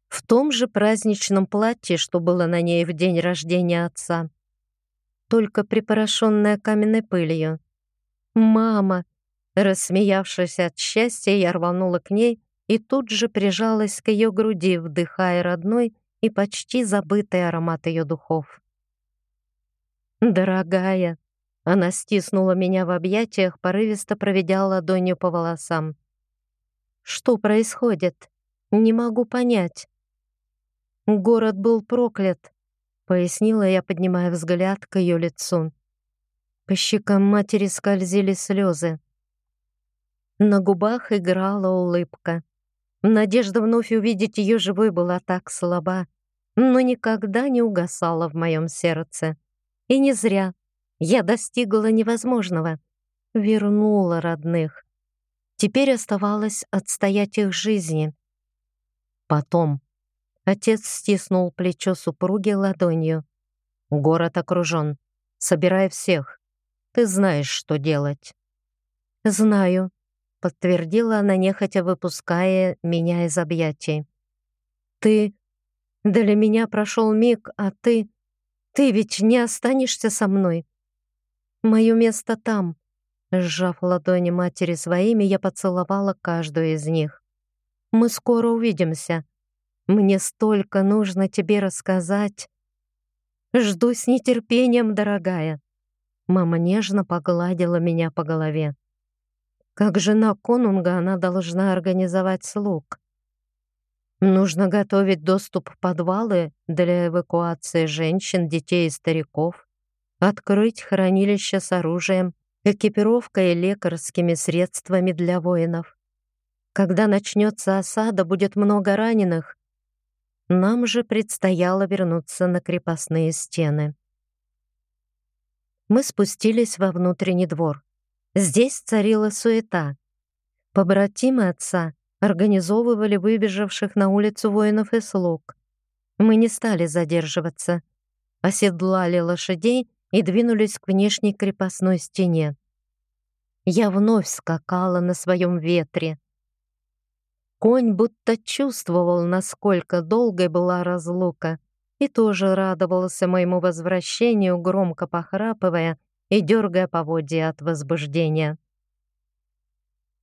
Speaker 1: в том же праздничном платье, что было на ней в день рождения отца, только припорошенное каменной пылью. «Мама!» Рассмеявшись от счастья, я рванула к ней и тут же прижалась к ее груди, вдыхая родной и почти забытый аромат ее духов. «Дорогая!» Она стиснула меня в объятиях, порывисто проведя ладонью по волосам. «Что происходит? Не могу понять». Город был проклят, пояснила я, поднимая взгляд к ее лицу. По щекам матери скользили слезы. На губах играла улыбка. Надежда вновь увидеть ее живой была так слаба, но никогда не угасала в моем сердце. И не зря. Я достигла невозможного. Вернула родных. Теперь оставалось отстоять их жизни. Потом. Отец стиснул плечо супруги ладонью. «Город окружен. Собирай всех. Ты знаешь, что делать». «Знаю», — подтвердила она, нехотя выпуская меня из объятий. «Ты... Для меня прошел миг, а ты... Ты ведь не останешься со мной. Мое место там». Сжав ладони матери своими, я поцеловала каждую из них. «Мы скоро увидимся. Мне столько нужно тебе рассказать. Жду с нетерпением, дорогая. Мама нежно погладила меня по голове. Как жена конунга она должна организовать слуг. Нужно готовить доступ в подвалы для эвакуации женщин, детей и стариков, открыть хранилище с оружием, экипировкой и лекарскими средствами для воинов. Когда начнется осада, будет много раненых, нам же предстояло вернуться на крепостные стены. Мы спустились во внутренний двор. Здесь царила суета. Побратимы отца организовывали выбежавших на улицу воинов и слуг. Мы не стали задерживаться, оседлали лошадей и двинулись к внешней крепостной стене. Я вновь скакала на своем ветре, Конь будто чувствовал, насколько долгой была разлука, и тоже радовался моему возвращению, громко похрапывая и дергая поводья от возбуждения.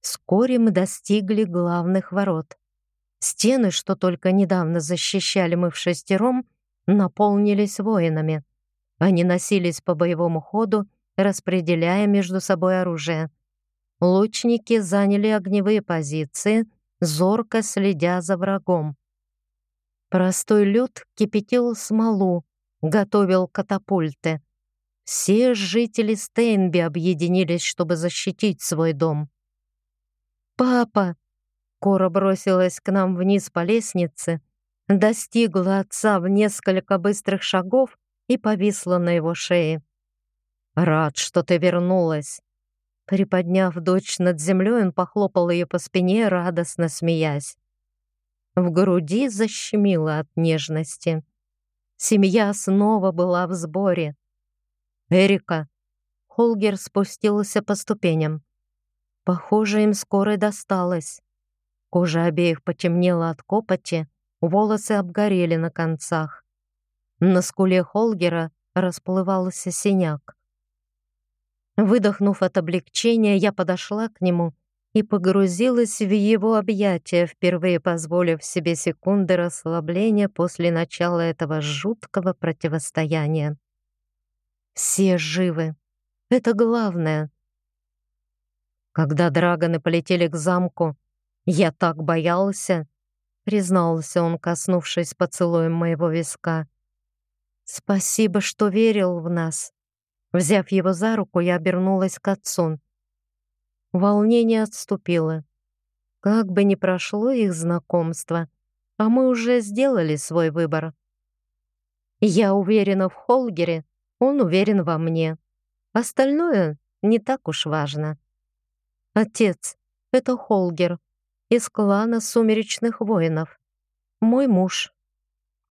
Speaker 1: Вскоре мы достигли главных ворот. Стены, что только недавно защищали мы в шестером, наполнились воинами. Они носились по боевому ходу, распределяя между собой оружие. Лучники заняли огневые позиции — зорко следя за врагом. Простой люд кипятил смолу, готовил катапульты. Все жители Стейнби объединились, чтобы защитить свой дом. «Папа!» Кора бросилась к нам вниз по лестнице, достигла отца в несколько быстрых шагов и повисла на его шее. «Рад, что ты вернулась!» Приподняв дочь над землей, он похлопал ее по спине, радостно смеясь. В груди защемило от нежности. Семья снова была в сборе. «Эрика!» Холгер спустился по ступеням. Похоже, им скоро досталось. Кожа обеих потемнела от копоти, волосы обгорели на концах. На скуле Холгера расплывался синяк. Выдохнув от облегчения, я подошла к нему и погрузилась в его объятия, впервые позволив себе секунды расслабления после начала этого жуткого противостояния. Все живы. Это главное. Когда драгоны полетели к замку, я так боялся, признался он, коснувшись поцелуем моего виска. Спасибо, что верил в нас. Взяв его за руку, я обернулась к отцу. Волнение отступило. Как бы ни прошло их знакомство, а мы уже сделали свой выбор. Я уверена в Холгере, он уверен во мне. Остальное не так уж важно. Отец — это Холгер из клана Сумеречных Воинов. Мой муж